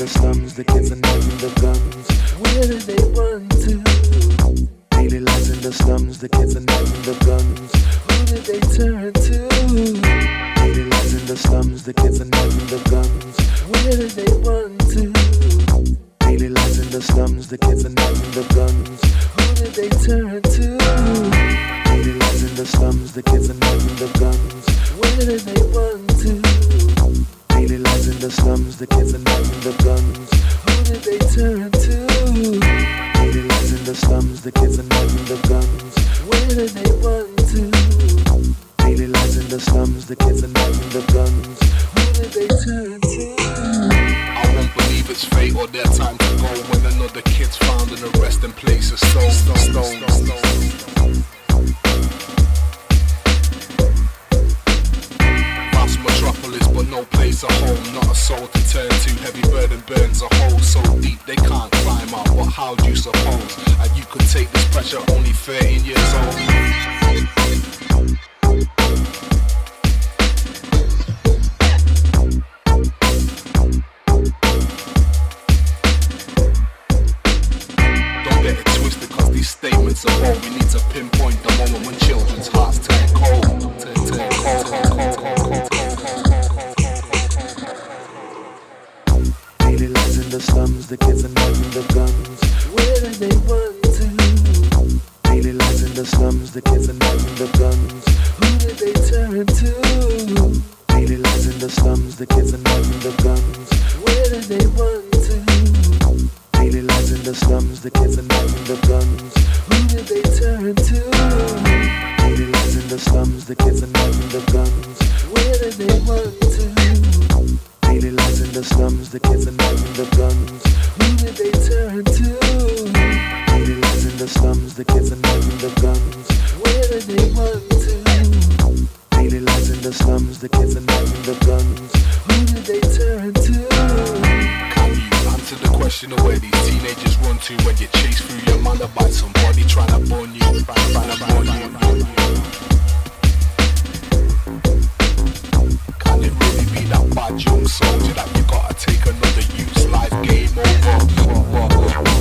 the slums, the kids are nagging the guns. Where do they run to? Daily lives in the slums, the kids are nagging the guns. Who did they turn to? Daily lives in the slums, the kids are nagging the guns. Where do they run to? Daily lives in the slums, the kids are nagging the guns. Who did they turn to? Daily lives in the slums, the kids are nagging the guns. Where do they run to? Daily lives in the slums, the kids are nagging the guns. Who did they turn to? Daily lives in the slums, the kids are nagging the guns. Where did they run to? Daily lives in the slums, the kids are nagging the guns. Who did they turn to? I won't believe it's fate or their time to go when another kid's found in a resting place of stone, stone, stone, stone. Vast metropolis, but no place a home, not a soul to turn to. Heavy burden burns a hole so deep they can't climb out. But how do you suppose? And you could take this pressure only 13 years old. These statements are bold. We need to pinpoint the moment when children's hearts turn cold. Turn, turn cold, cold, cold, in the slums, the kids are nagging the guns. Where do they run to? In the slums, the kids are the guns. Who they turn to? The slums, the kids are nagging the guns. Where did they run to? In the slums, the kids are nagging the guns. Who did they turn to? Lives in the slums, the kids are the guns. Where did they run to? Daily lives in the slums, the kids the guns. Who did they turn to? Daily lives in the slums, the kids the guns. Where did they run to? Daily lives in the slums, the kids are nagging the guns. Who did they turn to? to the question of where these teenagers run to when you chase through your mother by somebody trying to burn you, trying to burn you. Can it really be that bad young soldier that you gotta take another youth's life game over?